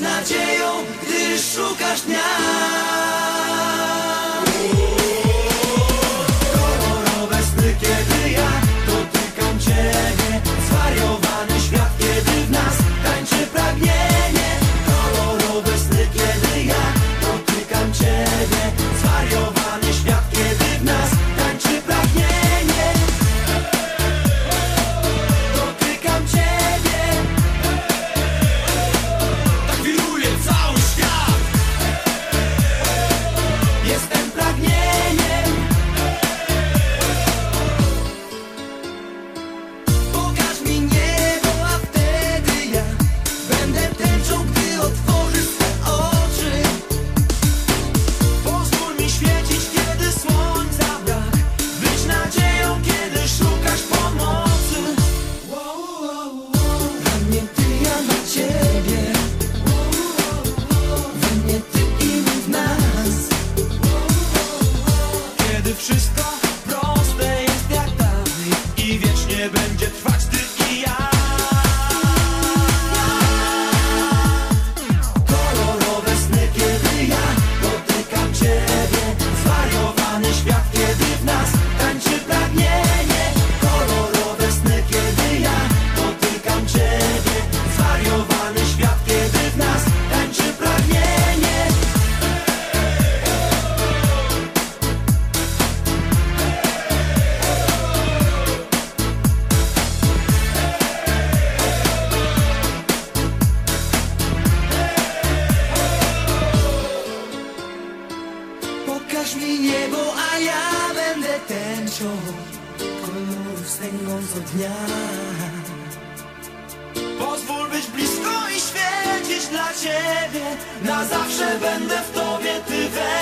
nadzieją, gdy szukasz dnia. dasz mi niebo, a ja będę tęczą kolorów stęgnąco dnia. Pozwól być blisko i świecić dla ciebie, na zawsze będę w tobie, ty we.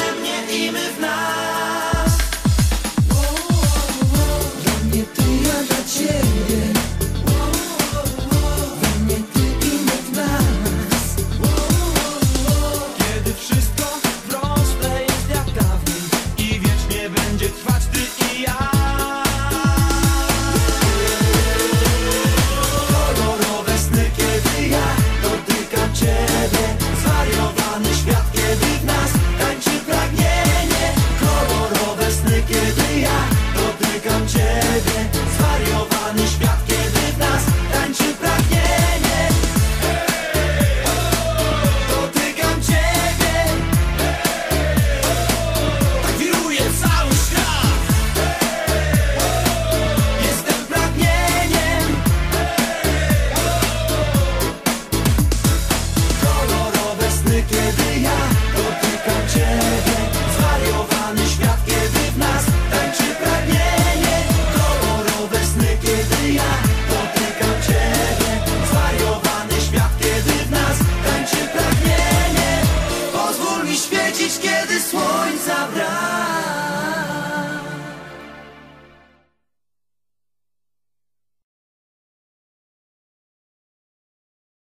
ja dotykam cię.